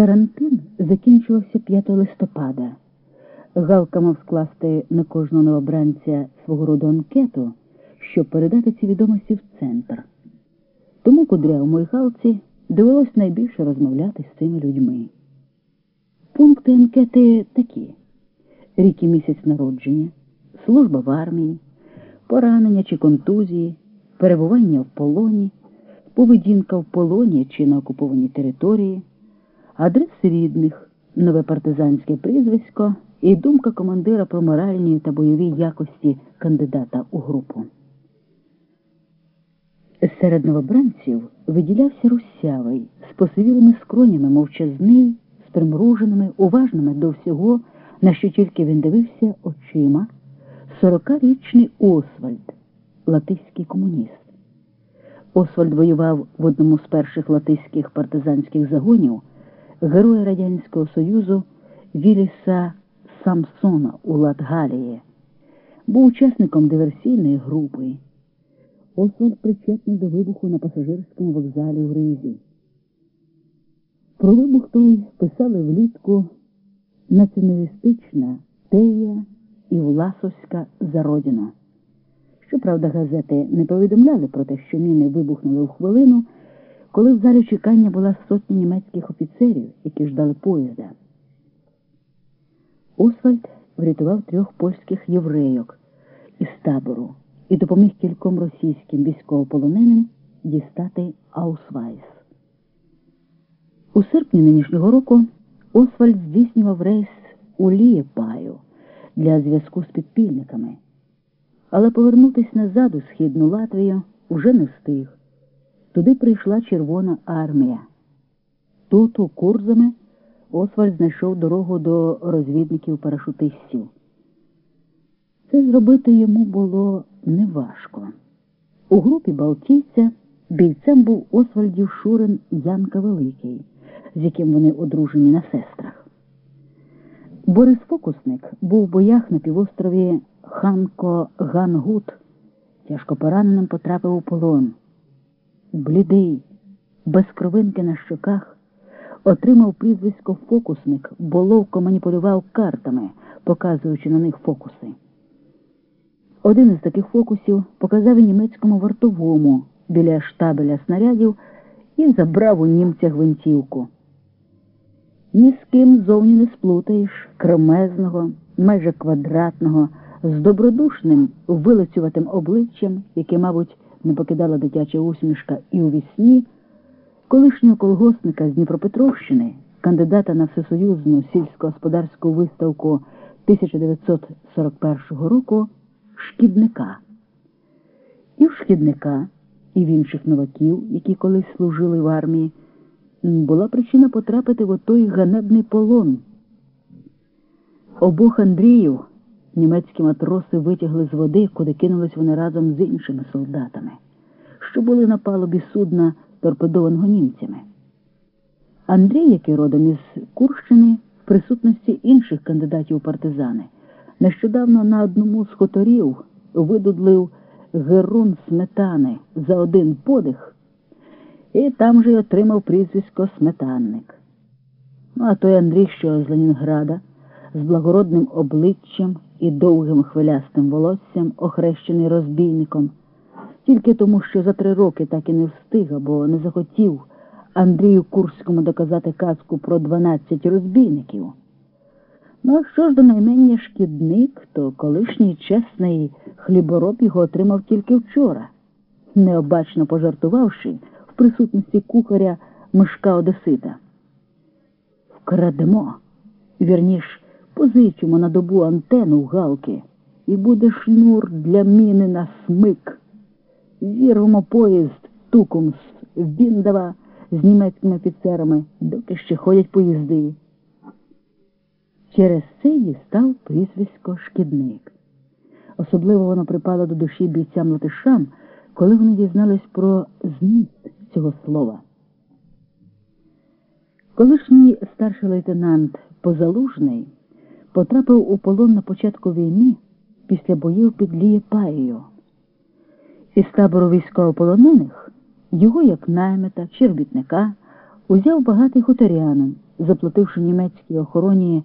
Карантин закінчувався 5 листопада. Галка мав скласти на кожного новобранця свого роду анкету, щоб передати ці відомості в центр. Тому кудрявому і Галці довелось найбільше розмовляти з цими людьми. Пункти анкети такі: рік і місяць народження, служба в армії, поранення чи контузії, перебування в полоні, поведінка в полоні чи на окупованій території, адрес рідних, нове партизанське прізвисько і думка командира про моральні та бойові якості кандидата у групу. Серед новобранців виділявся русявий, з посивілими скронями, мовчазний, з примруженими, уважними до всього, на що тільки він дивився очима, сорокарічний Освальд, латиський комуніст. Освальд воював в одному з перших латиських партизанських загонів героя Радянського Союзу Віліса Самсона у Латгалії, був учасником диверсійної групи. Освальд причетний до вибуху на пасажирському вокзалі в Ризі. Про вибух той писали влітку націоналістична Тея і Власовська Зародіна. Щоправда, газети не повідомляли про те, що міни вибухнули у хвилину, коли в залі чекання була сотня німецьких офіцерів, які ждали поїзда. Освальд врятував трьох польських єврейок із табору і допоміг кільком російським військовополоненим дістати Аусвайс. У серпні нинішнього року Освальд здійснював рейс у Лієпаю для зв'язку з підпільниками, але повернутися назад у східну Латвію вже не встиг. Туди прийшла Червона армія. Тут, у Курзами, Освальд знайшов дорогу до розвідників-парашутистів. Це зробити йому було неважко. У групі Балтійця бійцем був Освальдів Шурин Янка Великий, з яким вони одружені на сестрах. Борис Фокусник був в боях на півострові Ханко Гангут, тяжко пораненим потрапив у полон. Блідий, без кровинки на щоках, отримав прізвисько фокусник, бо ловко маніпулював картами, показуючи на них фокуси. Один із таких фокусів показав і німецькому вартовому біля штабеля снарядів і забрав у німця гвинтівку. Ні з ким зовні не сплутаєш кремезного, майже квадратного, з добродушним, вилицюватим обличчям, яке, мабуть, не покидала дитяча усмішка і у вісні, колишнього колгоспника з Дніпропетровщини, кандидата на всесоюзну сільськогосподарську виставку 1941 року шкідника. І в шкідника, і в інших новаків, які колись служили в армії, була причина потрапити в отой ганебний полон. Обох Андріїв німецькі матроси витягли з води, куди кинулись вони разом з іншими солдатами, що були на палубі судна, торпедованого німцями. Андрій, який родом із Курщини, в присутності інших кандидатів у партизани, нещодавно на одному з хуторів видудлив герун сметани за один подих, і там же й отримав прізвисько сметанник. Ну, а той Андрій, що з Ленінграда, з благородним обличчям і довгим хвилястим волоссям, охрещений розбійником, тільки тому, що за три роки так і не встиг або не захотів Андрію Курському доказати казку про 12 розбійників. Ну, а що ж до наймення шкідник, то колишній чесний хлібороб його отримав тільки вчора, необачно пожартувавши в присутності кухаря Мишка Одесита. Вкрадемо, вірніш, позичимо на добу антену в галки, і буде шнур для міни на смик. Зірвемо поїзд Тукумс в Біндава з німецькими офіцерами, доки ще ходять поїзди. Через це їй став прізвисько шкідник. Особливо воно припало до душі бійцям латишам, коли вони дізнались про зміст цього слова. Колишній старший лейтенант Позалужний потрапив у полон на початку війни після боїв під Лієпаєю. Із табору військовополонених його, як наймета чи робітника, узяв багатий хуторянин заплативши німецькій охороні